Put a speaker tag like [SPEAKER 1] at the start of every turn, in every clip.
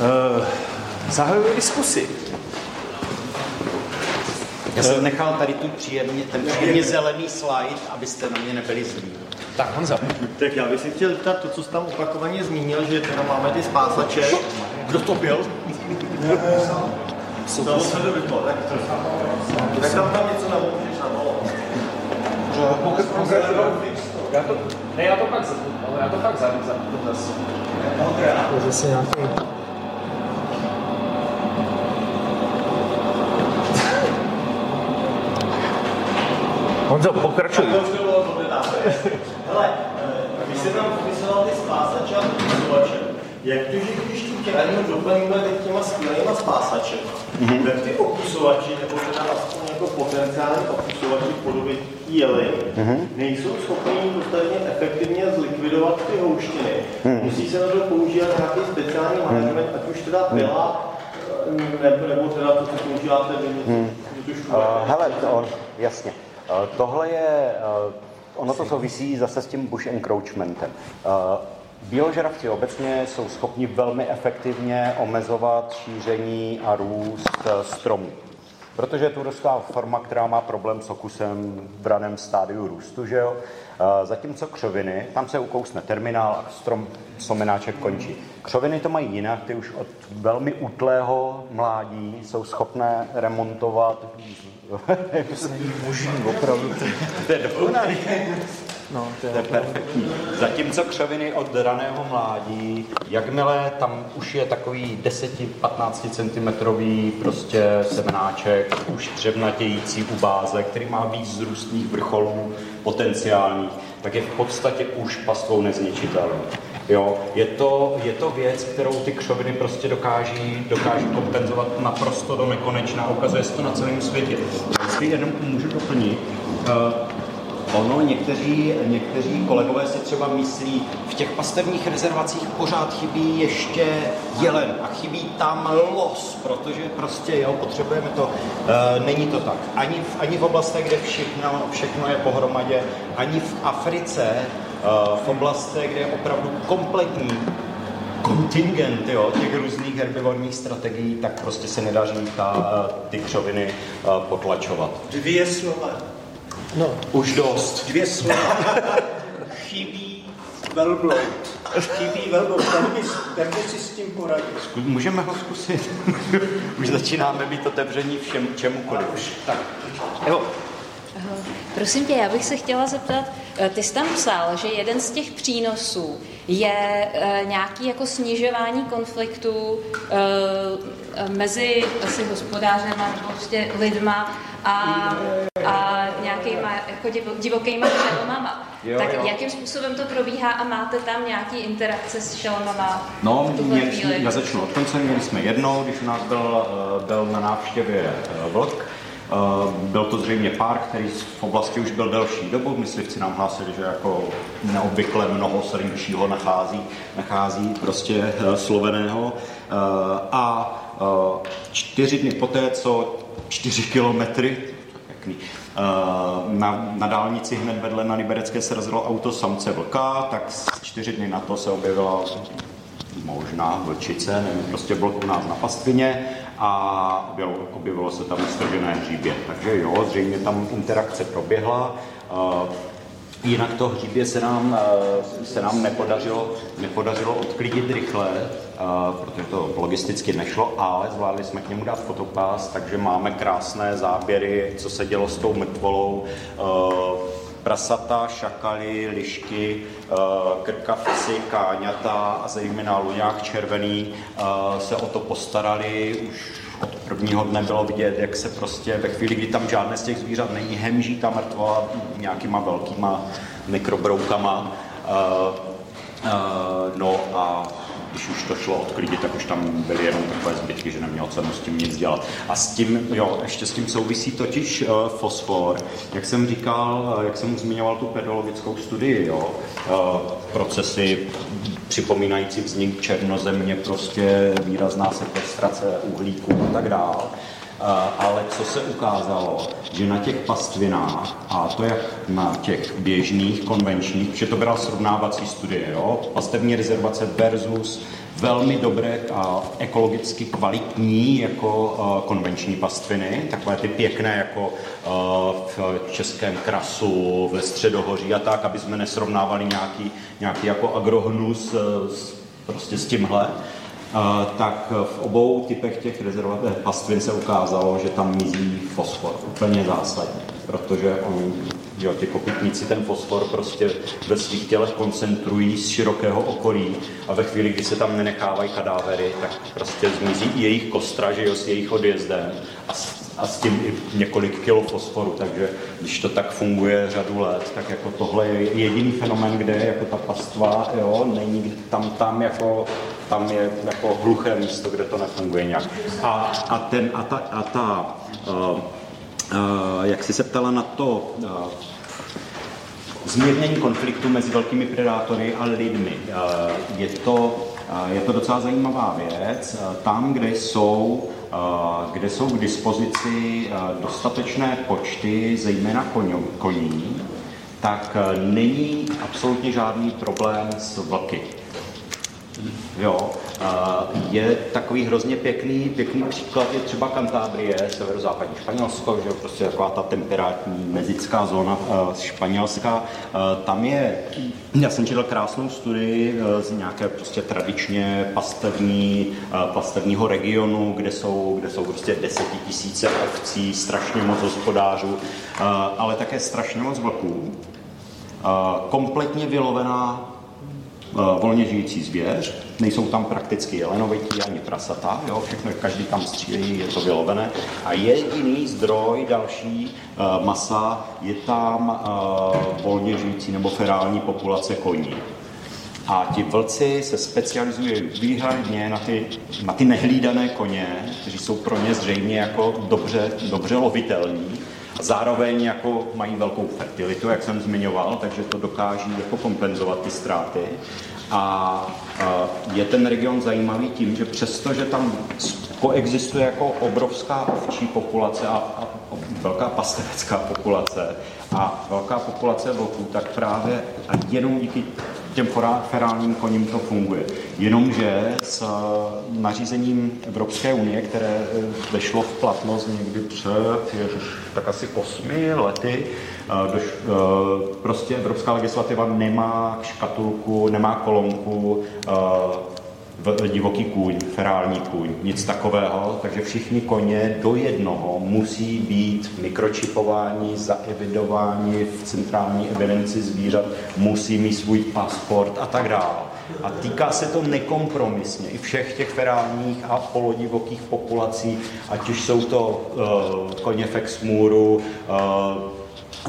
[SPEAKER 1] Uh, zahajuji diskusi.
[SPEAKER 2] Já jsem nechal tady tu příjemně, ten příjemně zelený slide, abyste na mě nebyli zlí.
[SPEAKER 1] Tak Honza.
[SPEAKER 3] Tak já bych si chtěl zeptat to, co jsi tam opakovaně zmínil, že teda máme ty spásače.
[SPEAKER 2] Kdo to byl?
[SPEAKER 3] To se to tak to Tak tam tam něco namůžeš na bolo.
[SPEAKER 1] Já to, ne, já to pak ale já to pak zapnu, zapnu zase.
[SPEAKER 4] To je zase nějaký...
[SPEAKER 1] Honzo, pokračuj.
[SPEAKER 3] Hele, eh, když jsi tam popisoval ty spásače a popisovače, jak to, že když tu tě jenom doplníme teď těma skvělýma spásačema, mm-hmm. tak ty okusovači, nebo teda aspoň jako potenciální okusovači v podobě jeleny, mm-hmm. nejsou schopni dostatečně efektivně zlikvidovat ty houštiny. Mm-hmm. Musí se na to používat nějaký speciální management, mm-hmm. ať už teda pila, nebo, nebo teda to, co používáte vy. Mm.
[SPEAKER 2] Uh, hele, to, jasně. Uh, tohle je, uh, ono to souvisí zase s tím bush encroachmentem. Uh, Bíložravci obecně jsou schopni velmi efektivně omezovat šíření a růst stromů. Protože je tu rostlá forma, která má problém s okusem v raném stádiu růstu, že jo? Zatímco křoviny, tam se ukousne terminál a strom somenáček končí. Křoviny to mají jinak, ty už od velmi útlého mládí jsou schopné remontovat.
[SPEAKER 4] To není možný, opravdu.
[SPEAKER 2] To je dokonalý. No, to je, to je perfektní. Zatímco křoviny od raného mládí, jakmile tam už je takový 10-15 cm prostě semenáček, už dřevnatějící u báze, který má víc zrůstných vrcholů potenciálních, tak je v podstatě už pastvou nezničitelný. Jo, je to, je to věc, kterou ty křoviny prostě dokáží, dokáží kompenzovat naprosto do nekonečna. Ukazuje se to na celém světě. Jestli jenom můžu doplnit, uh, Ono, někteří, někteří kolegové si třeba myslí, v těch pastevních rezervacích pořád chybí ještě jelen a chybí tam los, protože prostě, jo, potřebujeme to. E, není to tak. Ani v, ani v oblastech, kde všechno, všechno je pohromadě, ani v Africe, v oblastech, kde je opravdu kompletní kontingent jo, těch různých herbivorních strategií, tak prostě se nedaří ta, ty křoviny e, potlačovat.
[SPEAKER 3] Dvě slova.
[SPEAKER 2] No. Už dost.
[SPEAKER 3] Dvě slova. Chybí velbloud. Chybí velbloud. Jak by si s tím poradit?
[SPEAKER 2] Můžeme ho zkusit. Už začínáme být otevření všem, čemukoliv. Tak. Jo.
[SPEAKER 5] Prosím tě, já bych se chtěla zeptat, eh, ty jsi tam psal, že jeden z těch přínosů je e, nějaký jako snižování konfliktů e, mezi asi hospodářem a prostě lidma a, a nějakýma jako divokýma šelmama. Jo, tak jo. jakým způsobem to probíhá a máte tam nějaký interakce s šelmama?
[SPEAKER 2] No, mě, já začnu od konce. Měli jsme jednou, když u nás byl, byl na návštěvě vlk, Eh, byl to zřejmě pár, který v oblasti už byl delší dobu. Myslivci nám hlásili, že jako neobvykle mnoho srnčího nachází, nachází prostě eh, sloveného. Eh, a čtyři dny poté, co čtyři kilometry, pěkný, na, na dálnici hned vedle na Liberecké se rozjelo auto samce vlka, tak čtyři dny na to se objevila možná vlčice, nevím, prostě byl u nás na pastvině a objevilo, objevilo se tam stržené hříbě. Takže jo, zřejmě tam interakce proběhla. Jinak to hříbě se nám, se nám nepodařilo, nepodařilo odklidit rychle, protože to logisticky nešlo, ale zvládli jsme k němu dát fotopás, takže máme krásné záběry, co se dělo s tou mrtvolou prasata, šakaly, lišky, eh, krkavci, káňata a zejména luňák červený eh, se o to postarali. Už od prvního dne bylo vidět, jak se prostě ve chvíli, kdy tam žádné z těch zvířat není, hemží ta mrtvola nějakýma velkýma mikrobroukama. Eh, no a když už to šlo odklidit, tak už tam byly jenom takové zbytky, že nemělo cenu s tím nic dělat. A s tím, jo, ještě s tím souvisí totiž uh, fosfor. Jak jsem říkal, uh, jak jsem zmiňoval tu pedologickou studii, jo, uh, procesy připomínající vznik černozemě, prostě výrazná sekvestrace uhlíku a tak dále ale co se ukázalo, že na těch pastvinách, a to jak na těch běžných, konvenčních, že to byla srovnávací studie, jo? pastevní rezervace versus velmi dobré a ekologicky kvalitní jako uh, konvenční pastviny, takové ty pěkné jako uh, v českém krasu, ve středohoří a tak, aby jsme nesrovnávali nějaký, nějaký jako agrohnus s, prostě s tímhle. Uh, tak v obou typech těch rezervat, pastvin se ukázalo, že tam mizí fosfor. Úplně zásadně, protože on Jo, ti kopytníci ten fosfor prostě ve svých tělech koncentrují z širokého okolí a ve chvíli, kdy se tam nenechávají kadávery, tak prostě zmizí i jejich kostra, že jo, s jejich odjezdem a s, a s tím i několik kilo fosforu, takže když to tak funguje řadu let, tak jako tohle je jediný fenomen, kde jako ta pastva, jo, není tam, tam jako tam je jako hluché místo, kde to nefunguje nějak. A, a, ten, a ta, a ta uh, Uh, jak jsi se ptala na to uh, zmírnění konfliktu mezi velkými predátory a lidmi. Uh, je to, je to docela zajímavá věc. Tam, kde jsou, kde jsou k dispozici dostatečné počty, zejména koní, tak není absolutně žádný problém s vlky. Jo, je takový hrozně pěkný, pěkný příklad je třeba Kantábrie, severozápadní Španělsko, že prostě taková ta temperátní mezická zóna Španělska. Tam je, já jsem četl krásnou studii e, z nějaké prostě tradičně pastevní, pastevního regionu, kde jsou, kde jsou prostě desetitisíce ovcí, strašně moc hospodářů, ale také strašně moc vlků. Kompletně vylovená volně žijící zvěř, nejsou tam prakticky jelenovití ani prasata, jo, všechno, každý tam střílí, je to vylovené. A jediný zdroj další uh, masa je tam uh, volně žijící nebo ferální populace koní. A ti vlci se specializují výhradně na ty, na ty nehlídané koně, kteří jsou pro ně zřejmě jako dobře, dobře lovitelní. Zároveň jako mají velkou fertilitu, jak jsem zmiňoval, takže to dokáží jako kompenzovat ty ztráty. A je ten region zajímavý tím, že přesto, že tam koexistuje jako obrovská ovčí populace a, a velká pastevecká populace a velká populace vlků, tak právě a jenom díky těm ferálním koním to funguje. Jenomže s nařízením Evropské unie, které eh, vešlo v platnost někdy před ježiš, tak asi osmi lety, eh, doš, eh, prostě evropská legislativa nemá škatulku, nemá kolonku divoký kůň, ferální kůň, nic takového, takže všichni koně do jednoho musí být mikročipováni, zaevidováni v centrální evidenci zvířat, musí mít svůj pasport a tak dále. A týká se to nekompromisně i všech těch ferálních a polodivokých populací, ať už jsou to uh, koně Fexmuru, uh,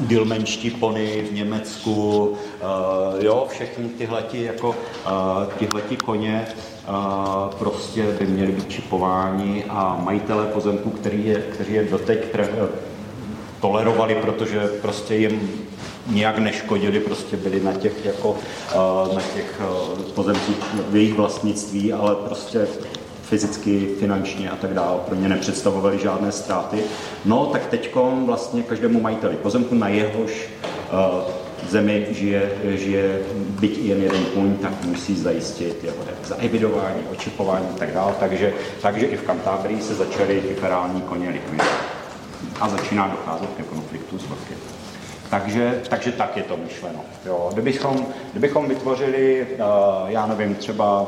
[SPEAKER 2] dilmenští pony v Německu, uh, jo, všechny tyhleti, jako, uh, tyhleti koně prostě by měli být čipováni a majitelé pozemku, který je, který je doteď tolerovali, protože prostě jim nějak neškodili, prostě byli na těch, jako, na těch pozemcích v jejich vlastnictví, ale prostě fyzicky, finančně a tak dále, pro ně nepředstavovali žádné ztráty. No, tak teď vlastně každému majiteli pozemku, na jehož zemi žije, žije byť jen jeden kůň, tak musí zajistit jeho zaevidování, očipování a tak dále. Takže, takže i v Kantábrii se začaly ty ferální koně likvidovat. A začíná docházet ke konfliktu s vlky. Takže, takže tak je to myšleno. Jo. Kdybychom, kdybychom vytvořili, uh, já nevím, třeba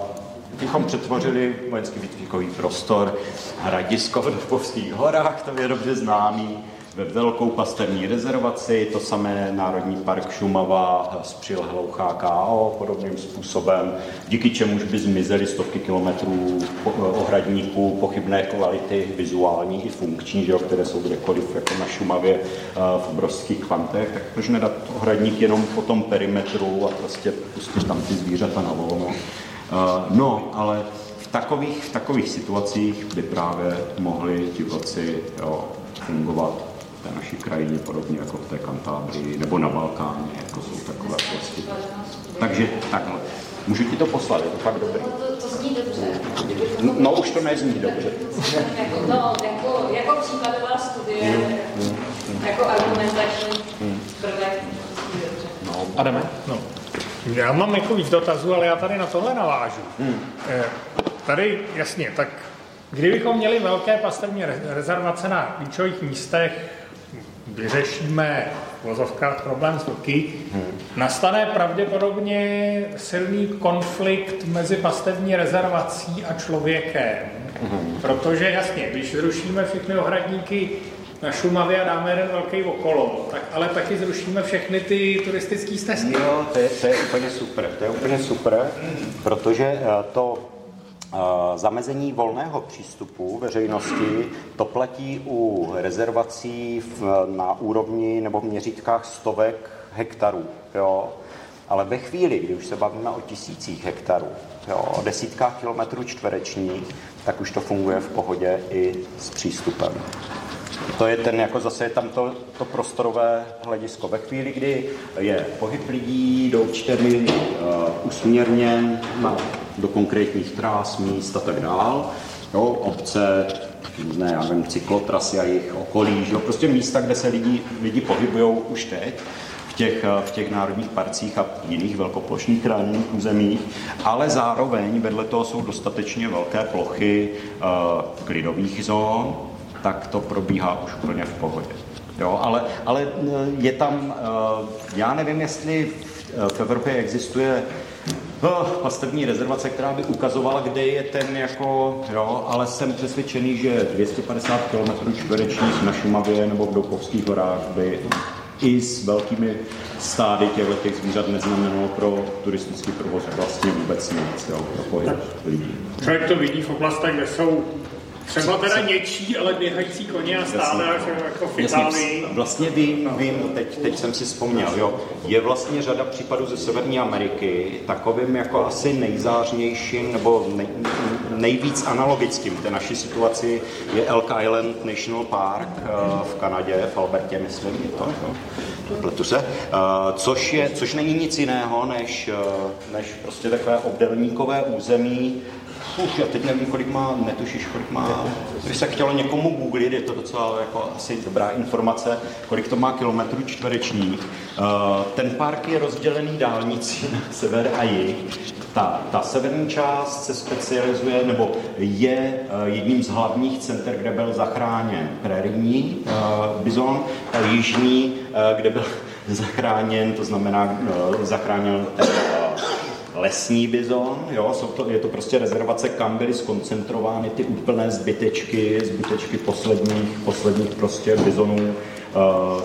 [SPEAKER 2] bychom přetvořili vojenský výcvikový prostor Hradisko v Dobovských horách, to je dobře známý, ve velkou pastevní rezervaci, to samé Národní park Šumava s přilehlou HKO podobným způsobem, díky čemuž by zmizely stovky kilometrů ohradníků pochybné kvality vizuální i funkční, že jo, které jsou kdekoliv jako na Šumavě eh, v obrovských kvantech, tak proč nedat ohradník jenom po tom perimetru a prostě pustit tam ty zvířata na volno. Eh, no, ale v takových, v takových situacích by právě mohli ti jo, fungovat té naší krajině, podobně jako v té Kantábrii nebo na Balkáně, jako jsou takové oblasti. Takže takhle. Můžu ti to poslat, je to fakt dobrý.
[SPEAKER 5] No, to, to zní dobře.
[SPEAKER 2] No, no už to nezní dobře.
[SPEAKER 5] jako, no, jako, jako případová studie, hmm, hmm, jako argumentační hmm. prvek.
[SPEAKER 1] No. Adame? No.
[SPEAKER 6] Já mám jako víc dotazů, ale já tady na tohle navážu. Hmm. Tady, jasně, tak kdybychom měli velké pastevní rezervace na klíčových místech, vyřešíme vozovkách problém s vlky, hmm. nastane pravděpodobně silný konflikt mezi pastevní rezervací a člověkem. Hmm. Protože jasně, když zrušíme všechny ohradníky na Šumavě a dáme jeden velký okolo, tak ale taky zrušíme všechny ty turistické stezky.
[SPEAKER 2] Jo, to je, to je úplně super, to je úplně super, protože eh, to zamezení volného přístupu veřejnosti, to platí u rezervací v, na úrovni nebo v měřítkách stovek hektarů. Jo? Ale ve chvíli, kdy už se bavíme o tisících hektarů, jo, o desítkách kilometrů čtverečních, tak už to funguje v pohodě i s přístupem. To je ten, jako zase je tam to, to prostorové hledisko. Ve chvíli, kdy je pohyb lidí do určité míry uh, usměrněn na, do konkrétních trás, míst a tak dál, jo, obce, ne, já nevím, cyklotrasy a jejich okolí, jo, prostě místa, kde se lidi, lidi pohybují už teď, v těch, v těch národních parcích a jiných velkoplošných chráněných územích, ale zároveň vedle toho jsou dostatečně velké plochy uh, klidových zón, tak to probíhá už úplně v pohodě. Jo, ale, ale eh, je tam, eh, já nevím, jestli v Evropě existuje pastevní rezervace, která by ukazovala, kde je ten jako, jo, ale jsem přesvědčený, že 250 km čtverečních na Šumavě nebo v Doupovských horách by i s velkými stády těchto zvířat neznamenalo pro turistický provoz vlastně vůbec nic, jo, pro pohyb lidí.
[SPEAKER 6] Člověk to vidí v oblastech, kde jsou Třeba teda něčí, ale běhající koně a stáda, jako v Itálii.
[SPEAKER 2] Vlastně vím, vím, teď, teď jsem si vzpomněl, jo. Je vlastně řada případů ze Severní Ameriky, takovým jako asi nejzářnějším nebo nej, nejvíc analogickým té naší situaci je Elk Island National Park eh, v Kanadě, v Albertě, myslím, je to, jo. Pletu se. Eh, což, je, což není nic jiného, než, eh, než prostě takové obdelníkové území, Uf, já teď nevím, kolik má, netušíš, kolik má, když se chtělo někomu googlit, je to docela jako asi dobrá informace, kolik to má kilometrů čtverečních. Uh, ten park je rozdělený dálnicí na sever a jih. Ta, ta severní část se specializuje, nebo je uh, jedním z hlavních center, kde byl zachráněn prérijní uh, bizon, ta jižní, kde byl zachráněn, to znamená, zachránil lesní bizon, jo, jsou to, je to prostě rezervace, kam byly skoncentrovány ty úplné zbytečky, zbytečky posledních, posledních prostě bizonů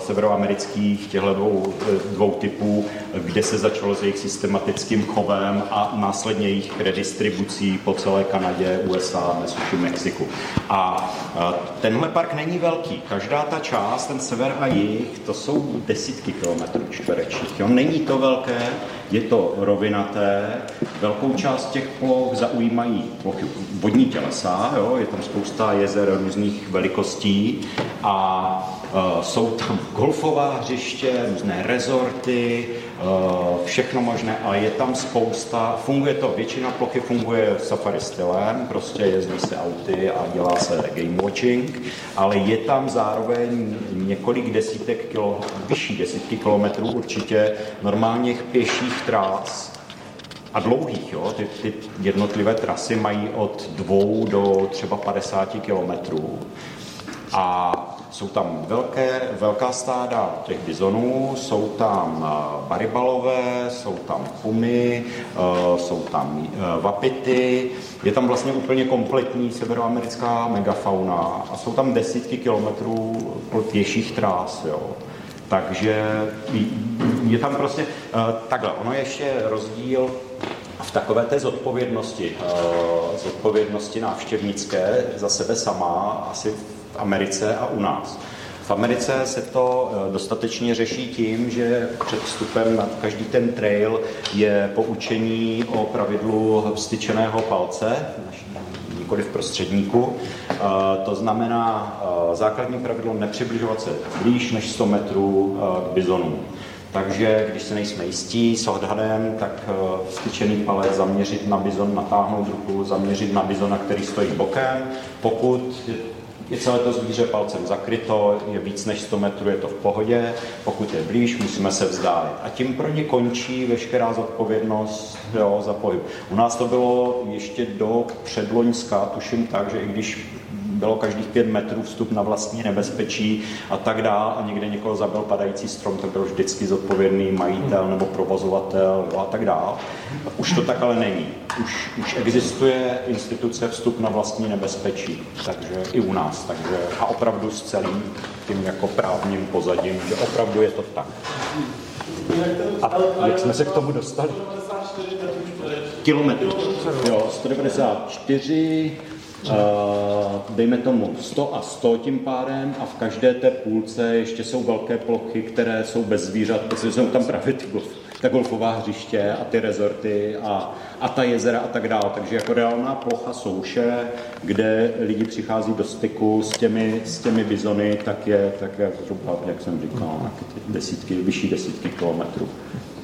[SPEAKER 2] severoamerických, těchto dvou, eh, dvou typů, kde se začalo s jejich systematickým chovem a následně jejich redistribucí po celé Kanadě, USA, dnes už i Mexiku. A uh, tenhle park není velký. Každá ta část, ten sever a jih, to jsou desítky kilometrů čtverečních. Jo? Není to velké, je to rovinaté, velkou část těch ploch zaujímají plochy vodní tělesa, jo? je tam spousta jezer různých velikostí a jsou tam golfová hřiště, různé rezorty, uh, všechno možné a je tam spousta, funguje to, většina plochy funguje safari stylem, prostě jezdí se auty a dělá se game watching, ale je tam zároveň několik desítek kilo, vyšší desítky kilometrů určitě normálních pěších trás, a dlouhých. Jo? Ty, ty jednotlivé trasy mají od dvou do třeba 50 kilometrů. A jsou tam velké, velká stáda těch bizonů, jsou tam eh, baribalové, jsou tam pumy, eh, jsou tam eh, vapity, je tam vlastně úplně kompletní severoamerická megafauna a jsou tam desítky kilometrů pěších trás. Jo. Takže je tam prostě takhle, ono je ještě rozdíl v takové té zodpovědnosti, zodpovědnosti návštěvnické za sebe sama, asi v Americe a u nás. V Americe se to eh, dostatečně řeší tím, že před vstupem na každý ten trail je poučení o pravidlu vstyčeného palce, nikoli v prostředníku. Eh, to znamená eh, základní pravidlo nepřibližovat se blíž než 100 metrů k bizonům. Takže když se nejsme jistí s odhadem, tak vstyčený palec zaměřit na bizon, natáhnout ruku, zaměřit na bizona, který stojí bokem. Pokud je celé to zvíře palcem zakryto, je víc než 100 metrů, je to v pohodě, pokud je blíž, musíme se vzdálit. A tím pro ně končí veškerá zodpovědnost jo, za pohyb. U nás to bylo ještě do předloňska, tuším tak, že i když bylo každých pět metrů vstup na vlastní nebezpečí a tak dál a někde někoho zabil padající strom, to byl vždycky zodpovědný majitel nebo provozovatel a tak dál. Už to tak ale není. Už, už existuje instituce vstup na vlastní nebezpečí, takže i u nás. Takže, a opravdu s celým tím jako právním pozadím, že opravdu je to tak. A jak jsme se k tomu dostali? Kilometrů. Jo, 194, Uh, dejme tomu 100 a 100 tím pádem a v každé té půlce ještě jsou velké plochy, které jsou bez zvířat, protože jsou tam právě ty golf, ta golfová hřiště a ty rezorty a, a ta jezera a tak dále. Takže jako reálná plocha souše, kde lidi přichází do styku s těmi, s těmi bizony, tak je, tak je zhruba, jak jsem říkal, desítky, vyšší desítky kilometrů.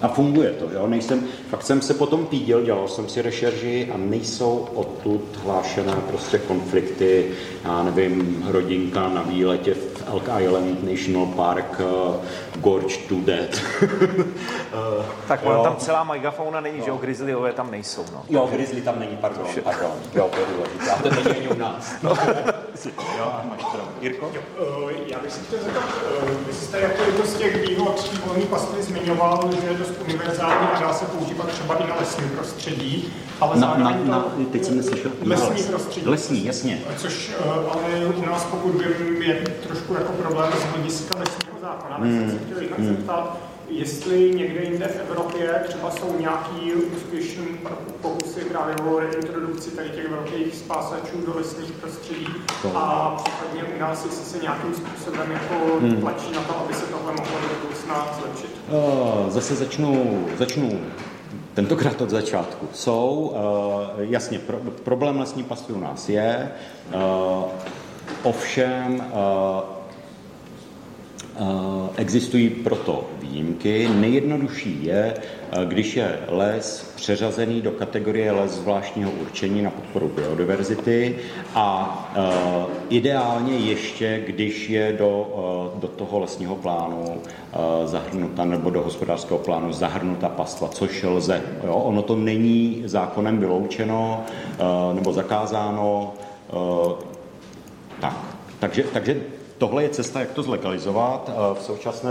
[SPEAKER 2] A funguje to, jo? Nejsem, fakt jsem se potom píděl, dělal jsem si rešerži a nejsou odtud hlášené prostě konflikty, já nevím, rodinka na výletě v Elk Island National Park, uh, Gorge to Dead.
[SPEAKER 7] uh, tak jo. tam celá megafauna není, no. že jo, grizzlyové tam nejsou, no.
[SPEAKER 2] Jo, grizzly tam není, pardon, pardon. Jo, to je důležité. A to není ani u nás. No. jo, máš to. Jirko? Jo,
[SPEAKER 6] uh, já bych si chtěl zeptat, uh, vy jste jako jedno z těch výhod volný pastvy zmiňoval, že je dost univerzální a dá se používat třeba i na lesní prostředí, ale
[SPEAKER 2] na, na, na, teď jsem neslyšel.
[SPEAKER 6] Lesní prostředí.
[SPEAKER 2] Lesní, jasně.
[SPEAKER 6] Což uh, ale u nás, pokud vím, je trošku jako problém z hlediska lesního zákona. Tak jsem se chtěl jinak hmm. zeptat, jestli někde jinde v Evropě třeba jsou nějaký úspěšný pokusy právě o reintrodukci tady těch velkých spásačů do lesních prostředí to. a případně u nás, jestli se nějakým způsobem jako hmm. tlačí na to, aby se tohle mohlo do budoucna zlepšit.
[SPEAKER 2] Uh, zase začnu, začnu tentokrát od začátku. Jsou, uh, jasně, pro, problém lesní pastvy u nás je, uh, ovšem uh, Existují proto výjimky. Nejjednodušší je, když je les přeřazený do kategorie les zvláštního určení na podporu biodiverzity a ideálně ještě, když je do, do toho lesního plánu zahrnuta nebo do hospodářského plánu zahrnuta pastva, což lze. Jo? Ono to není zákonem vyloučeno nebo zakázáno. Tak, takže, takže Tohle je cesta, jak to zlegalizovat. Eh, v současné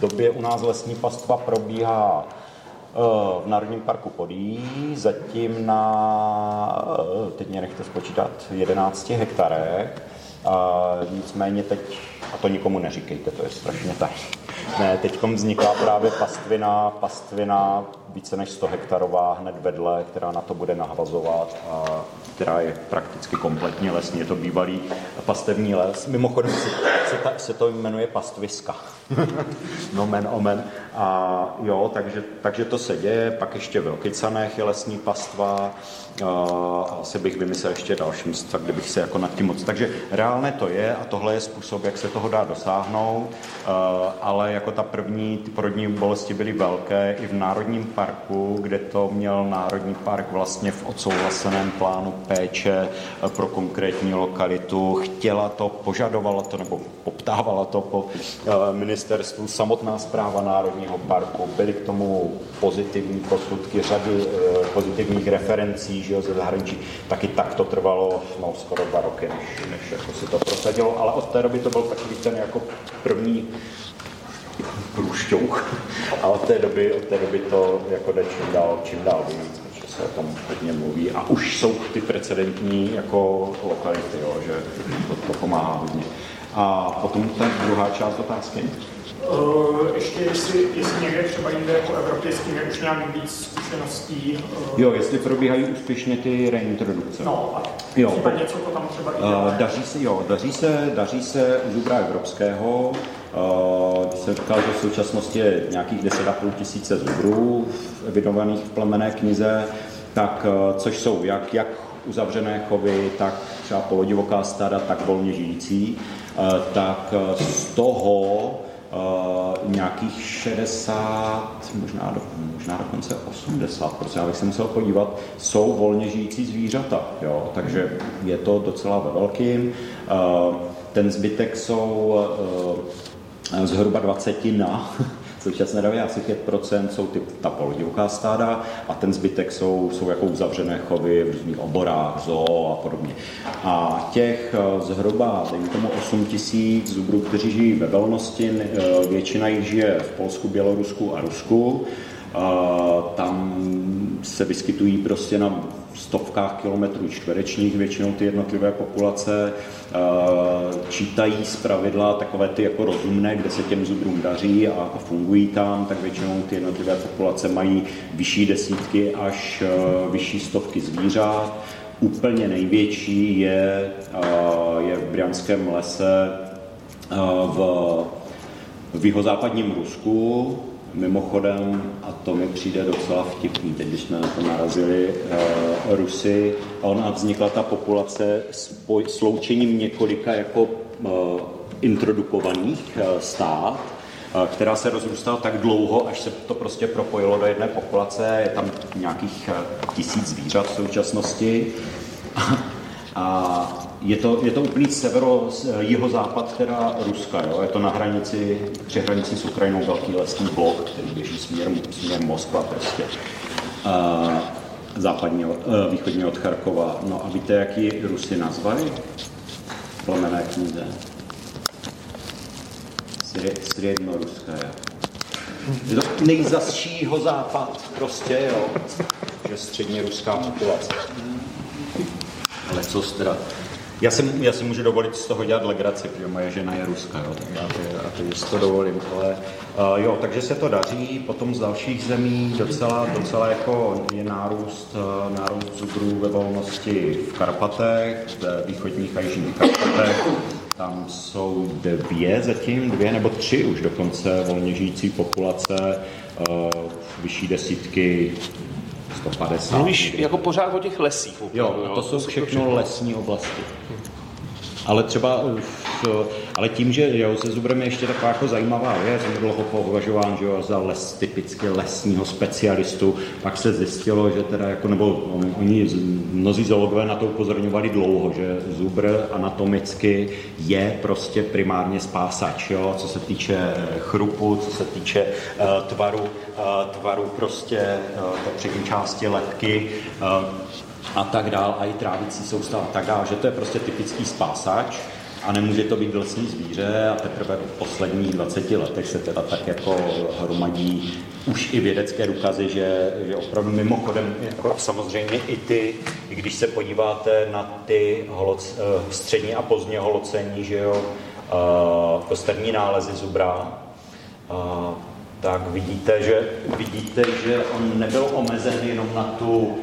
[SPEAKER 2] době u nás lesní pastva probíhá eh, v Národním parku Podí, zatím na, eh, teď mě nechte spočítat, 11 hektarech. Nicméně teď, a to nikomu neříkejte, to je strašně tak. Ne, teď vzniká právě pastvina, pastvina více než 100 hektarová hned vedle, která na to bude nahrazovat a která je prakticky kompletně lesní. Je to bývalý pastevní les. Mimochodem se, se, ta, se to jmenuje pastviska. no men omen. A jo, takže, takže to se děje. Pak ještě v Rokycanech je lesní pastva. A asi bych vymyslel ještě další místa, kde bych se jako nad tím moc. Takže reálné to je a tohle je způsob, jak se toho dá dosáhnout. Ale jako ta první, ty porodní bolesti byly velké i v Národním parku, kde to měl Národní park vlastně v odsouhlaseném plánu péče pro konkrétní lokalitu. Chtěla to, požadovala to nebo poptávala to po eh, ministerstvu samotná zpráva Národního parku. Byly k tomu pozitivní posudky, řady eh, pozitivních referencí že jo, ze zahraničí. Taky tak to trvalo no, skoro dva roky, než, než jako se to prosadilo, ale od té doby to byl takový ten jako první průšťouch. A od té doby, od té doby to jako jde čím dál, čím dál víc, se o tom hodně mluví. A už jsou ty precedentní jako lokality, jo, že to, to pomáhá hodně. A potom ta druhá část otázky.
[SPEAKER 6] Uh, ještě jestli, jestli někde třeba jinde po Evropě s tím je už nějak víc zkušeností.
[SPEAKER 2] Uh, jo, jestli probíhají úspěšně ty reintrodukce.
[SPEAKER 6] No, a jo, třeba po, něco to tam třeba
[SPEAKER 2] uh, daří se, jo, daří se, daří se u zubra evropského, když jsem říkal, že v současnosti je nějakých 10,5 tisíce zubrů evidovaných v plemené knize, tak což jsou jak, jak uzavřené chovy, tak třeba polodivoká stada, tak volně žijící, tak z toho uh, nějakých 60, možná, do, možná dokonce 80, protože já bych se musel podívat, jsou volně žijící zvířata, jo? takže je to docela ve velkým. Ten zbytek jsou zhruba 20 na současné době asi 5% jsou ty, ta polodivoká stáda a ten zbytek jsou, jsou jako uzavřené chovy v různých oborách, zoo a podobně. A těch eh, zhruba, dejme tomu 8 tisíc zubrů, kteří žijí ve velnosti, eh, většina jich žije v Polsku, Bělorusku a Rusku. Tam se vyskytují prostě na stovkách kilometrů čtverečních většinou ty jednotlivé populace, čítají z pravidla takové ty jako rozumné, kde se těm zubrům daří a fungují tam, tak většinou ty jednotlivé populace mají vyšší desítky až vyšší stovky zvířat. Úplně největší je, je v Brianském lese v, v jihozápadním Rusku, Mimochodem, a to mi přijde docela vtipný, teď když jsme na to narazili, uh, Rusy, a ona vznikla ta populace spoj, sloučením několika jako uh, introdukovaných uh, stát, která se rozrůstala tak dlouho, až se to prostě propojilo do jedné populace. Je tam nějakých tisíc zvířat v současnosti. A je to, je to úplný severo, jihozápad teda Ruska, jo? je to na hranici, při hranici s Ukrajinou velký lesní blok, který běží směr, směr Moskva prostě. A západně, východně od Charkova. No a víte, jak ji Rusy nazvali? Plemené knize. Střednoruské. Je to nejzasšího západ prostě, jo. Že středně ruská populace. Ale co teda já si, já si můžu dovolit z toho dělat legraci, protože moje žena je Ruska, jo, tak já to, já to, to dovolím. Ale uh, jo, takže se to daří, potom z dalších zemí docela, docela jako je nárůst, uh, nárůst zubrů ve volnosti v Karpatech, v východních a jižních Karpatech. Tam jsou dvě zatím, dvě nebo tři už dokonce volně žijící populace, uh, vyšší desítky 150.
[SPEAKER 1] Mluvíš jako pořád o těch lesích.
[SPEAKER 2] Opravdu, jo, to jsou všechno lesní oblasti. Ale třeba ale tím, že jo, se zubrem je ještě taková jako zajímavá věc, on dlouho považován že jo, za les, typicky lesního specialistu, pak se zjistilo, že teda jako, nebo oni, mnozí zoologové na to upozorňovali dlouho, že zubr anatomicky je prostě primárně spásač, jo, co se týče chrupu, co se týče uh, tvaru, uh, tvaru prostě uh, přední části letky, uh, a tak dál, a i trávicí soustav a tak dál, že to je prostě typický spásač a nemůže to být lesní zvíře a teprve v posledních 20 letech se teda tak jako hromadí už i vědecké důkazy, že, že opravdu mimochodem, jako samozřejmě i ty, když se podíváte na ty holoc, eh, střední a pozdně holocení, že jo, uh, kosterní nálezy zubra, uh, tak vidíte, že, vidíte, že on nebyl omezen jenom na tu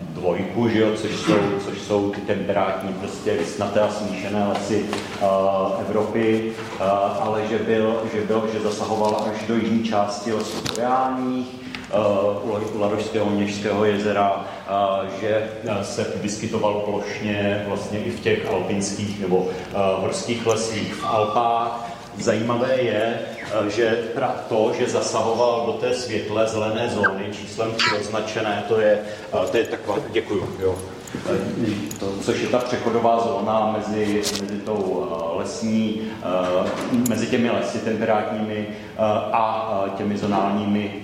[SPEAKER 2] dvojku, že jo, což jsou, což jsou ty temperátní prostě listnaté a smíšené lesy uh, Evropy, uh, ale že byl, že byl, že zasahoval až do jižní části lesů boreálních, uh, u Ladožského Měžského jezera, uh, že se vyskytoval plošně vlastně i v těch alpinských nebo uh, horských lesích v Alpách. Zajímavé je, Eh, že to, že zasahoval do té světle zelené zóny číslem 3 označené, to je, eh, to je taková, děkuju, jo. Eh, to, což je ta přechodová zóna mezi, mezi tou lesní, mezi těmi lesy temperátními a těmi zonálními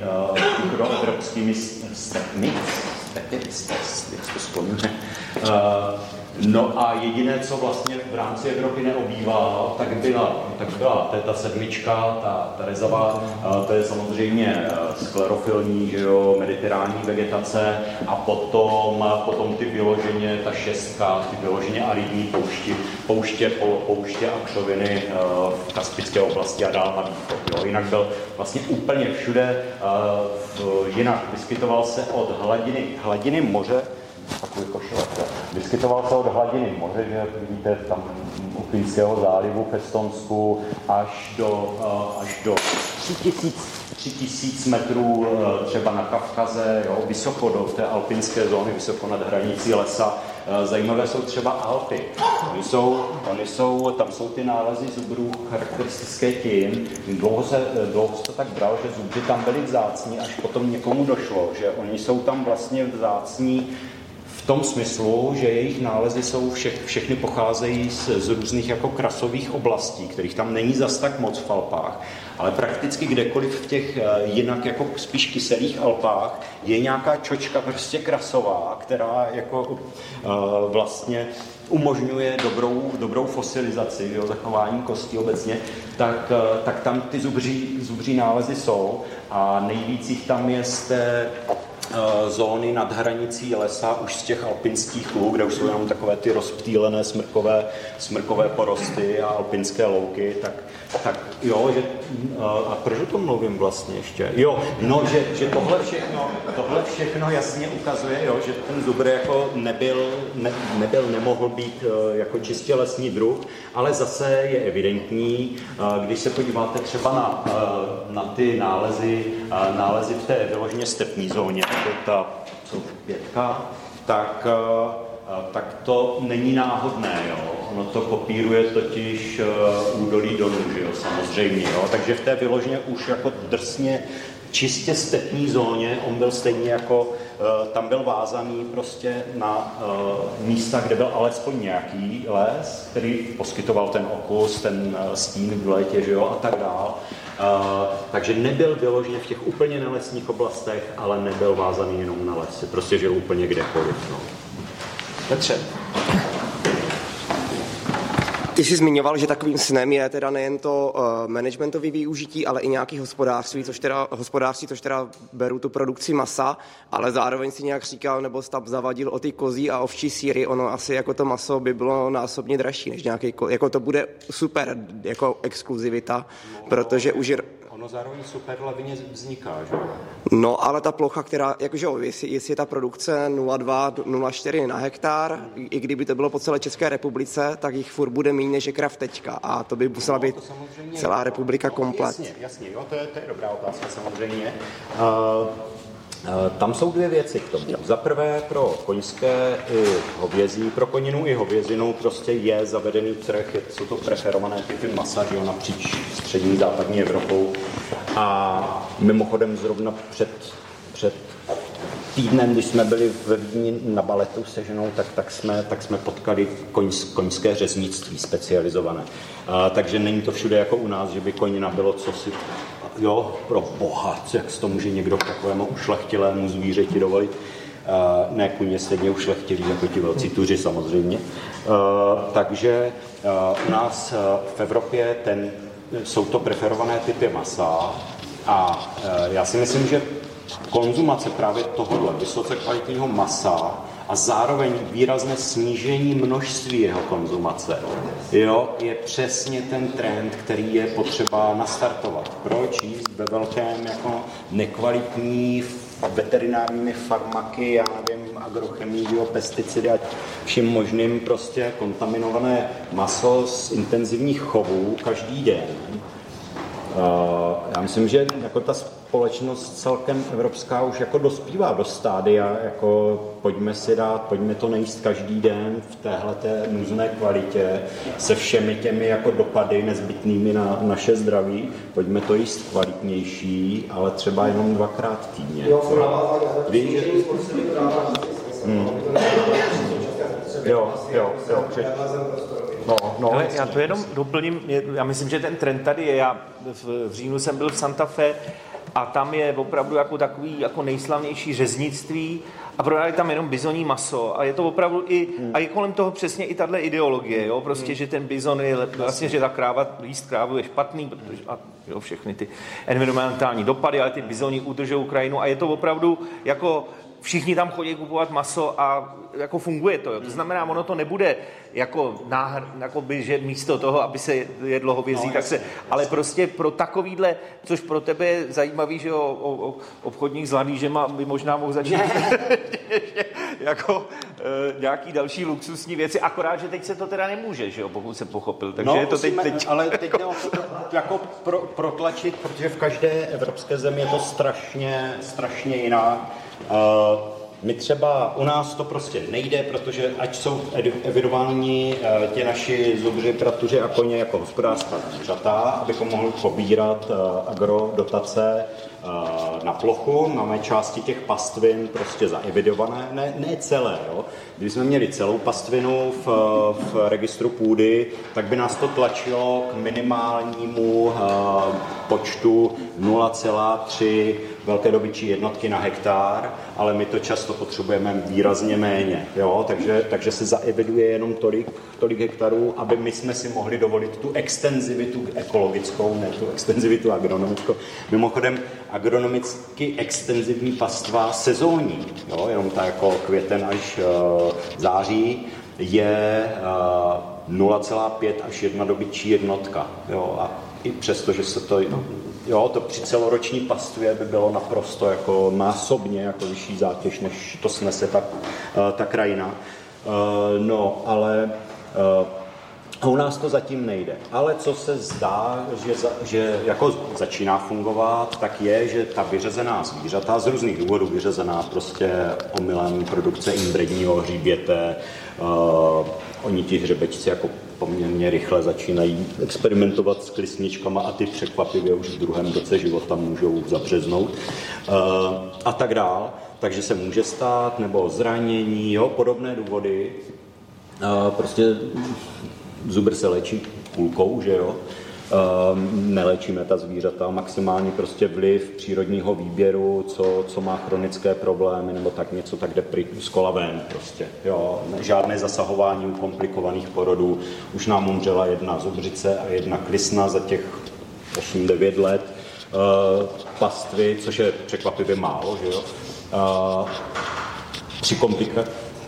[SPEAKER 2] mikroevropskými stepy, stepy, stepy, No a jediné, co vlastně v rámci Evropy neobývalo, tak byla, tak byla to je ta sedmička, ta, ta rezava, to je samozřejmě eh, sklerofilní, že jo, mediterální vegetace a potom, potom ty vyloženě, ta šestka, ty vyloženě aridní poušti, pouště, polopouště a křoviny eh, v Kaspické oblasti a dál na východ. Jo. Jinak byl vlastně úplně všude, jinak vyskytoval se od hladiny, hladiny moře takový košilek. Vyskytoval se od hladiny moře, že vidíte tam u Finského zálivu v Estonsku až do, eh, až do 3000, 3000 metrů eh, třeba na Kavkaze, jo, vysoko do té alpinské zóny, vysoko nad hranicí lesa, eh, zajímavé jsou třeba Alpy. Oni jsou, oni jsou, tam jsou ty nálezy zubrů charakteristické tím, dlouho se, dlouho se tak bral, že zubři tam byli vzácní, až potom někomu došlo, že oni jsou tam vlastně vzácní v tom smyslu, že jejich nálezy jsou vše, všechny pocházejí z, z různých jako krasových oblastí, kterých tam není zas tak moc v Alpách, ale prakticky kdekoliv v těch eh, jinak jako spíš kyselých Alpách je nějaká čočka prostě krasová, která jako uh, vlastně umožňuje dobrou, dobrou fosilizaci, jo, zachování kostí obecně, tak, uh, tak tam ty zubří, zubří nálezy jsou a nejvíc jich tam je z té Eh, zóny nad hranicí lesa už z těch alpinských luk, kde už jsou jenom takové ty rozptýlené smrkové, smrkové porosty a alpinské louky, tak, tak jo, že, eh, a proč o tom mluvím vlastně ještě? Jo, no, že, že tohle, všechno, tohle všechno jasně ukazuje, jo, že ten zubr jako nebyl, ne, nebyl, nemohl být eh, jako čistě lesní druh, ale zase je evidentní, když se podíváte třeba na, na ty nálezy, nálezy v té vyloženě stepní zóně, jako ta pětka, tak, tak to není náhodné. Jo? Ono to kopíruje totiž eh, údolí dolů, že jo? samozřejmě. Jo? Takže v té vyloženě už jako drsně čistě stepní zóně, on byl stejně jako, tam byl vázaný prostě na místa, kde byl alespoň nějaký les, který poskytoval ten okus, ten stín v létě, že jo, a tak dál. Takže nebyl vyloženě v těch úplně nelesních oblastech, ale nebyl vázaný jenom na lesy. Prostě žil úplně kdekoliv. No.
[SPEAKER 8] Petře. Ty jsi zmiňoval, že takovým snem je teda nejen to uh, managementové využití, ale i nějaký hospodářství, což teda, hospodářství, což teda beru tu produkci masa, ale zároveň si nějak říkal, nebo tam zavadil o ty kozí a ovčí síry, ono asi jako to maso by bylo násobně dražší, než nějaký, jako to bude super jako exkluzivita, protože už
[SPEAKER 2] ono zároveň super levně vzniká, že
[SPEAKER 8] No, ale ta plocha, která, jakože jestli, jestli je ta produkce 0,2, 0,4 na hektar, i kdyby to bylo po celé České republice, tak jich furt bude méně než je krav teďka a to by musela no, být celá republika komplet.
[SPEAKER 2] Jasně, jasně, jo, to je, to je dobrá otázka samozřejmě. Uh, tam jsou dvě věci k tomu. Za prvé pro koňské i hovězí, pro koninu i hovězinu prostě je zavedený trh, jsou to preferované typy masa, že jo, napříč střední západní Evropou. A mimochodem zrovna před, před týdnem, když jsme byli ve Vídni na baletu se ženou, tak, tak, jsme, tak jsme potkali koň, koňské řeznictví specializované. A, takže není to všude jako u nás, že by konina bylo co si jo, pro boha, jak to může někdo k takovému ušlechtilému zvířeti dovolit. Uh, ne kuně stejně ušlechtilí jako ti velcí tuři samozřejmě. Uh, takže uh, u nás v Evropě ten, jsou to preferované typy masa a já si myslím, že konzumace právě tohohle vysoce kvalitního masa a zároveň výrazné snížení množství jeho konzumace, jo, je přesně ten trend, který je potřeba nastartovat. Proč jíst ve velkém jako nekvalitní veterinárními farmaky, já nevím, agrochemii, pesticidy a vším možným prostě kontaminované maso z intenzivních chovů každý den. Já myslím, že jako ta společnost celkem evropská už jako dospívá do stádia, jako pojďme si dát, pojďme to nejíst každý den v téhle té nuzné kvalitě se všemi těmi jako dopady nezbytnými na naše zdraví, pojďme to jíst kvalitnější, ale třeba jenom dvakrát týdně. Že... Hmm. Jo, jo, jo.
[SPEAKER 7] No, no, Ale já to jenom doplním, já myslím, že ten trend tady je, já v, v říjnu jsem byl v Santa Fe a tam je opravdu jako takový jako nejslavnější řeznictví. A prodali tam jenom bizoní maso. A je to opravdu i, hmm. a je kolem toho přesně i tahle ideologie, jo, prostě, hmm. že ten bizon je, vlastně, že ta kráva, jíst krávu je špatný, protože, a jo, všechny ty environmentální dopady, ale ty bizoni udržují Ukrajinu. A je to opravdu jako všichni tam chodí kupovat maso a jako funguje to. Jo. To znamená, ono to nebude jako, náhr, jako by, že místo toho, aby se jedlo hovězí, no, tak se, ale prostě pro takovýhle, což pro tebe je zajímavý, že o, o, o obchodních zlaný, že má, by možná mohl začít jako e, nějaký další luxusní věci, akorát, že teď se to teda nemůže, že jo, pokud se pochopil. Takže
[SPEAKER 2] no,
[SPEAKER 7] je to
[SPEAKER 2] musíme,
[SPEAKER 7] teď, teď...
[SPEAKER 2] Ale teď jako, jako pro, protlačit, protože v každé evropské zemi je to strašně, strašně jiná. My třeba, u nás to prostě nejde, protože ať jsou evidováni uh, ti naši zubři, pratuři a koně jako hospodářská zvířata, abychom mohli pobírat uh, agrodotace na plochu, máme části těch pastvin prostě zaevidované, ne, ne celé. Jo. Když jsme měli celou pastvinu v, v registru půdy, tak by nás to tlačilo k minimálnímu uh, počtu 0,3 velké dobyčí jednotky na hektar, ale my to často potřebujeme výrazně méně. Jo? Takže, takže se zaeviduje jenom tolik, tolik hektarů, aby my jsme si mohli dovolit tu extenzivitu ekologickou, ne tu extenzivitu agronomickou. Mimochodem, agronomicky extenzivní pastva sezónní, jo? jenom ta jako květen až uh, září, je uh, 0,5 až 1 dobyčí jednotka. Jo? A i přesto, že se to Jo, to při celoroční pastvě by bylo naprosto jako násobně jako vyšší zátěž, než to snese ta, eh, ta krajina. Eh, no, ale a u nás to zatím nejde. Ale co se zdá, že, za, že jako začíná fungovat, tak je, že ta vyřezená zvířata, z různých důvodů vyřezená prostě omylem produkce inbredního hříběte, uh, oni ti hřebečci jako poměrně rychle začínají experimentovat s klisničkama a ty překvapivě už v druhém roce života můžou zabřeznout eh, a tak dál. Takže se může stát, nebo zranění, jo, podobné důvody. Eh, prostě zubr se léčí půlkou, že jo, Ehm, neléčíme ta zvířata, maximálně prostě vliv přírodního výběru, co, co má chronické problémy nebo tak něco, tak jde z kola ven prostě. Jo. Žádné zasahování u komplikovaných porodů. Už nám umřela jedna zubřice a jedna klisna za těch 8-9 let uh, pastvy, což je překvapivě málo, že jo. Uh, při komplika-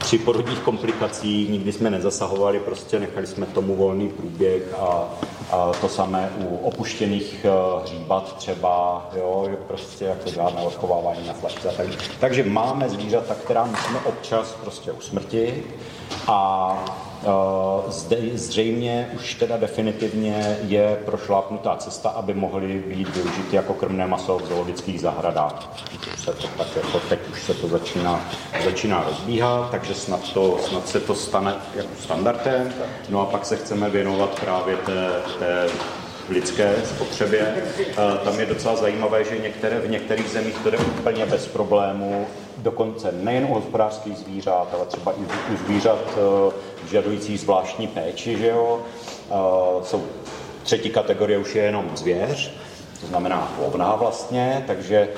[SPEAKER 2] při porodních komplikacích nikdy jsme nezasahovali, prostě nechali jsme tomu volný průběh a a to samé u opuštěných eh, hříbat třeba, jo, že prostě jako žádné odchovávání na flašce. Tak, takže máme zvířata, která musíme občas prostě usmrtit a zde zřejmě už teda definitivně je prošlápnutá cesta, aby mohly být využity jako krmné maso v zoologických zahradách. Se to tak jako teď už se to začíná, začíná rozbíhat, takže snad, to, snad se to stane jako standardem. No a pak se chceme věnovat právě té, té lidské spotřebě. Tam je docela zajímavé, že některé, v některých zemích to jde úplně bez problému, dokonce nejen u hospodářských zvířat, ale třeba i u zvířat e, vyžadujících zvláštní péči, že jo. E, jsou třetí kategorie už je jenom zvěř, to znamená lovná vlastně, takže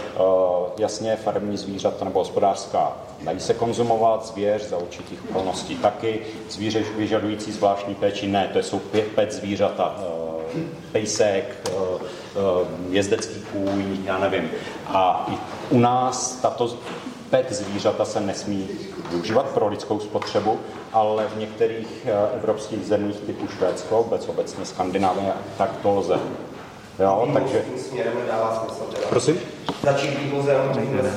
[SPEAKER 2] jasně farmní zvířata nebo hospodářská dají se konzumovat, zvěř za určitých okolností taky, zvíře vyžadující zvláštní péči ne, to jsou pět, pět zvířata, pejsek, uh, uh, jezdecký kůň, já nevím. A i u nás tato pet zvířata se nesmí využívat pro lidskou spotřebu, ale v některých evropských zemích typu Švédsko, obecně Skandinávie, tak to lze. Jo, takže... směrem nedává smysl. Teda. Prosím?
[SPEAKER 8] Začít vývozem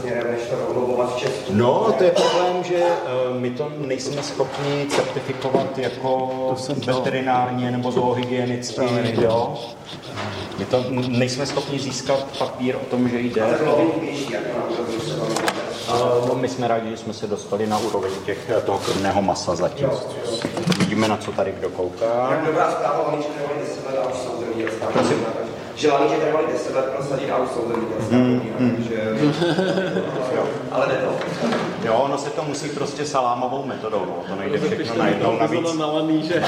[SPEAKER 8] směrem, než to rovnou v Česku.
[SPEAKER 2] No, to je problém, že uh, my to nejsme schopni certifikovat jako veterinárně nebo zoohygienicky, jo. My to nejsme schopni získat papír o tom, že jde. Uh, no, my jsme rádi, že jsme se dostali na úroveň těch, toho krmného masa zatím. Vidíme, na co tady kdo kouká.
[SPEAKER 8] Dobrá zpráva, oni čekali 10 let a už jsou země Prosím že laníče trvali 10 let prosadit a už jsou to hmm, hmm. takže... ale jde to.
[SPEAKER 2] Jo, ono se to musí prostě salámovou metodou, no. to nejde všechno najednou navíc.
[SPEAKER 1] Že...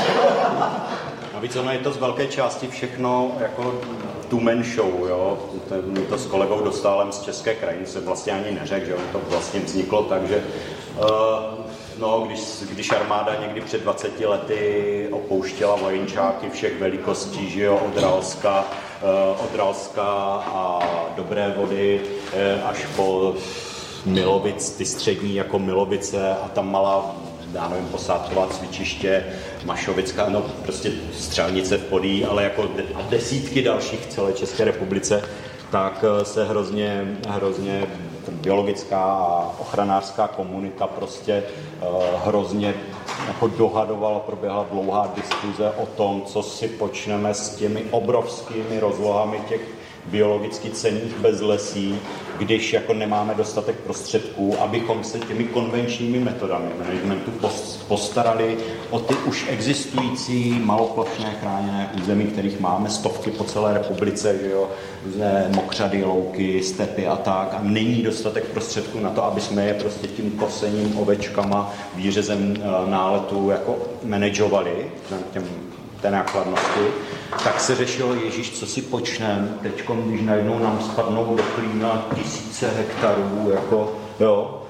[SPEAKER 2] Navíc ono je to z velké části všechno jako tu men show, jo. My to s kolegou Dostálem z České krajiny se vlastně ani neřekl, že on to vlastně vzniklo tak, že uh, No, když, když armáda někdy před 20 lety opouštěla vojenčáky všech velikostí, že jo, od Ralska, Eh, od Ralska a Dobré vody eh, až po Milovic, ty střední jako Milovice a tam malá já nevím, posádková cvičiště, Mašovická, no prostě střelnice v Podí, ale jako desítky dalších v celé České republice, tak eh, se hrozně, hrozně biologická a ochranářská komunita prostě hrozně jako dohadovala, proběhla dlouhá diskuze o tom, co si počneme s těmi obrovskými rozlohami těch biologicky cených bezlesí, když jako nemáme dostatek prostředků, abychom se těmi konvenčními metodami managementu postarali o ty už existující maloplošné chráněné území, kterých máme stovky po celé republice, že jo, různé mokřady, louky, stepy a tak. A není dostatek prostředků na to, aby jsme je prostě tím kosením ovečkama, výřezem eh, náletu jako manažovali těm té nákladnosti, tak se řešilo, Ježíš, co si počneme, teď, když najednou nám spadnou do klína tisíce hektarů, jako, jo,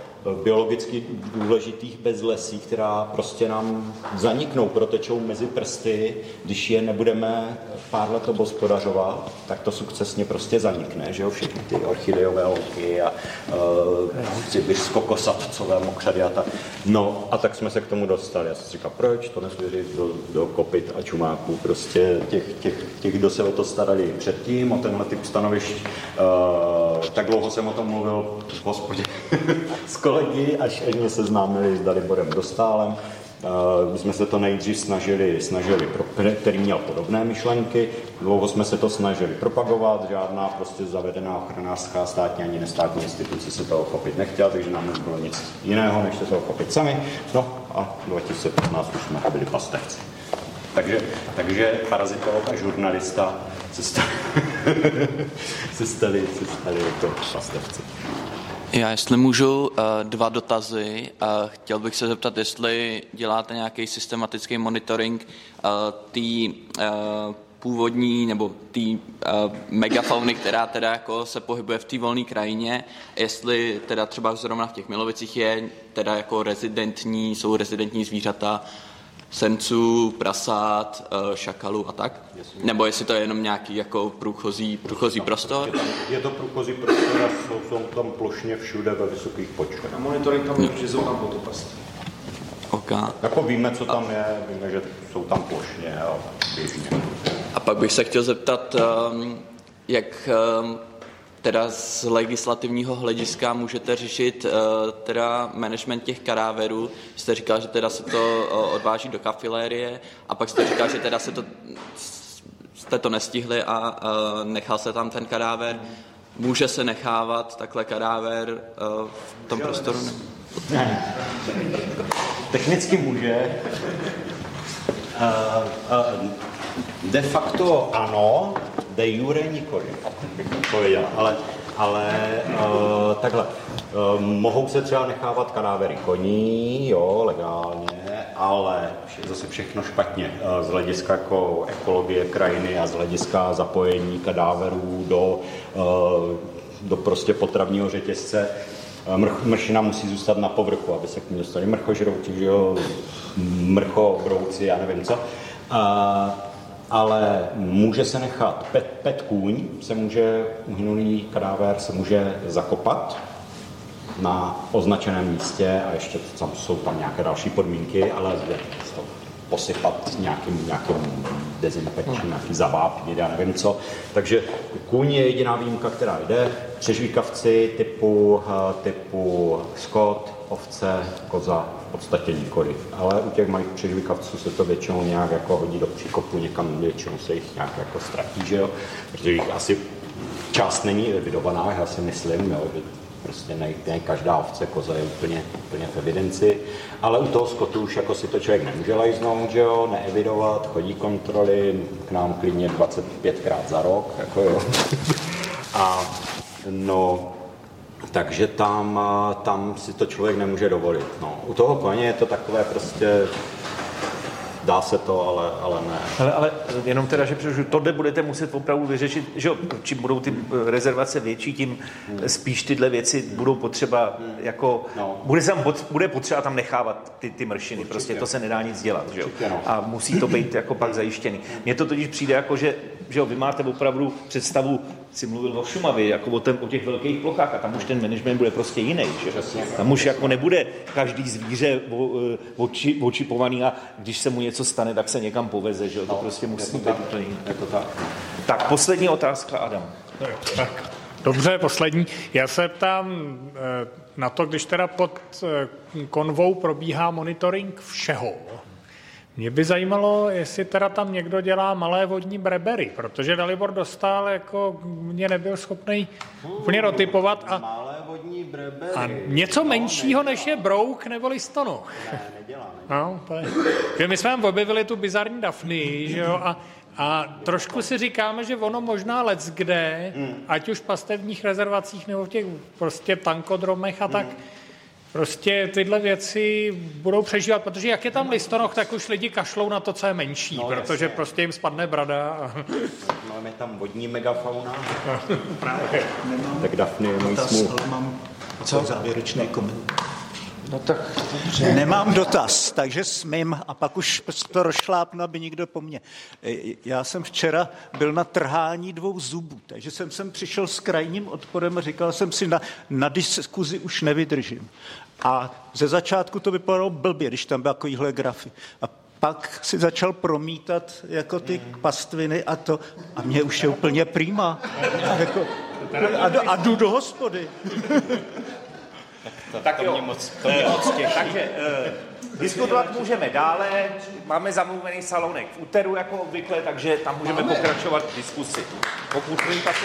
[SPEAKER 2] biologicky důležitých bezlesí, která prostě nám zaniknou, protečou mezi prsty, když je nebudeme pár let obospodařovat, tak to sukcesně prostě zanikne, že jo, všechny ty orchideové louky a uh, sibirsko-kosatcové mokřady a tak. No a tak jsme se k tomu dostali. Já jsem si říkal, proč to nesvěřit do, do kopit a čumáků, prostě těch, těch, těch, kdo se o to starali předtím, o tenhle typ stanovišť. Uh, tak dlouho jsem o tom mluvil v hospodě s kolegy, až mě seznámili s Daliborem Dostálem. Eh, my jsme se to nejdřív snažili, snažili který měl podobné myšlenky, dlouho jsme se to snažili propagovat, žádná prostě zavedená ochranářská státní ani nestátní instituce se toho chopit nechtěla, takže nám nebylo nic jiného, než se toho chopit sami. No a 2015 už jsme byli pastevci. Takže, takže parazitolog a žurnalista se stali, se stali, se stali jako pastevci.
[SPEAKER 9] Já jestli můžu, eh, dva dotazy. Eh, chtěl bych se zeptat, jestli děláte nějaký systematický monitoring eh, té původní nebo té megafauny, která teda jako se pohybuje v té volné krajině, jestli teda třeba zrovna v těch Milovicích je teda jako rezidentní, jsou rezidentní zvířata, senců, prasát, eh, šakalů a tak? Nebo jestli to je jenom nějaký jako průchozí, průchozí prostor?
[SPEAKER 2] Je, tam, je to průchozí prostor a jsou, jsou tam plošně všude ve vysokých počtech.
[SPEAKER 1] A monitoring tam že jsou tam potopasti.
[SPEAKER 9] Okay.
[SPEAKER 2] Jako víme, co tam je, víme, že jsou tam plošně a běžně.
[SPEAKER 9] A pak bych se chtěl zeptat, ehm, jak ehm, teda z legislativního hlediska můžete řešit uh, teda management těch karáverů. Jste říkal, že teda se to uh, odváží do kafilérie a pak jste říkal, že teda se to, jste to nestihli a uh, nechal se tam ten karáver. Může se nechávat takhle karáver v tom prostoru?
[SPEAKER 2] Ne. Technicky může. Uh, uh, de facto ano, de jure nikoli, pověděl. Ale, ale uh, takhle, uh, mohou se třeba nechávat kadávery koní, jo, legálně, ale zase všechno špatně uh, z hlediska jako ekologie krajiny a z hlediska zapojení kadáverů do, do prostě potravního řetězce. Mršina musí zůstat na povrchu, aby se k ní dostali jo, mrchobrouci, já nevím co. Uh, ale může se nechat, pet, pet kůň se může, uhynulý kadáver se může zakopat na označeném místě a ještě tam jsou tam nějaké další podmínky, ale posypat nějakým, nějakým dezinfekčním, nějaký zavápnit, já nevím co. Takže kůň je jediná výjimka, která jde. Přežvíkavci typu, eh, typu skot, ovce, koza, v podstatě nikoliv. Ale u těch malých přežvíkavců se to většinou nějak jako hodí do příkopu, někam většinou se jich nějak jako ztratí, že jo? Protože jich asi část není evidovaná, já si myslím, jo, že prostě ne, ne každá ovce, koza je úplně, úplně v evidenci, ale u toho skotu už jako si to člověk nemůže lajznout, že jo, neevidovat, chodí kontroly, k nám klidně 25krát za rok, jako jo. A no, takže tam, tam si to člověk nemůže dovolit. No. U toho koně je to takové prostě dá se to, ale, ale ne.
[SPEAKER 7] Ale, ale jenom teda, že tohle budete muset opravdu vyřešit, že čím budou ty eh, rezervace větší, tím hmm. spíš tyhle věci budou potřeba, hmm. jako, no. bude, tam, bude potřeba tam nechávat ty, ty mršiny, Určitě. prostě to se nedá nic dělat, že jo? No. A musí to být jako pak zajištěný. Mně to totiž přijde jako, že, že jo, vy máte opravdu představu, si mluvil o Šumavě, jako o, ten, o těch velkých plochách a tam už ten management bude prostě jiný, že? Tam už jako nebude každý zvíře eh, oči, očipovaný a když se mu něco stane, tak se někam poveze, že? To no, prostě musí být úplně
[SPEAKER 2] Je to tak.
[SPEAKER 7] Tak, poslední otázka, Adam.
[SPEAKER 6] Tak, dobře, poslední. Já se ptám eh, na to, když teda pod eh, konvou probíhá monitoring všeho, Mě by zajímalo, jestli teda tam někdo dělá malé vodní brebery, protože Dalibor dostal, jako mě nebyl schopný úplně rotypovat a,
[SPEAKER 2] Malé vodní brebery.
[SPEAKER 6] a něco menšího, než je brouk nebo listonoch.
[SPEAKER 2] Ne, nedělá,
[SPEAKER 6] No, to je. My jsme tam objevili tu bizarní Dafny, že jo, a, a trošku si říkáme, že ono možná let kde, ať už v pastevních rezervacích nebo v těch prostě tankodromech a tak, prostě tyhle věci budou přežívat, protože jak je tam listonoch, tak už lidi kašlou na to, co je menší,
[SPEAKER 2] No,
[SPEAKER 6] protože
[SPEAKER 2] jasně.
[SPEAKER 6] prostě jim spadne brada. A...
[SPEAKER 2] Máme tam vodní megafauna.
[SPEAKER 6] Právě.
[SPEAKER 2] Tak Dafny je můj
[SPEAKER 10] Dotaz,
[SPEAKER 2] smůl.
[SPEAKER 10] ale mám co? závěrečný komentář.
[SPEAKER 7] No tak
[SPEAKER 10] Nemám dotaz, takže smím a pak už to rozšlápnu, aby nikdo po mně. E, Já jsem včera byl na trhání dvou zubů, takže jsem sem přišel s krajním odporem a říkal jsem si, na, na diskuzi už nevydržím. A ze začátku to vypadalo blbě, když tam byly takovýhle grafy. A pak si začal promítat jako ty pastviny a to, a mě už je úplně prýma. A, jako, a, do- a jdu do hospody.
[SPEAKER 7] tak jo. Moc, to mě moc těší. Takže uh, diskutovat můžeme dále. Máme zamluvený salonek v úteru jako obvykle, takže tam můžeme pokračovat v diskusi. Pokud vím, tak.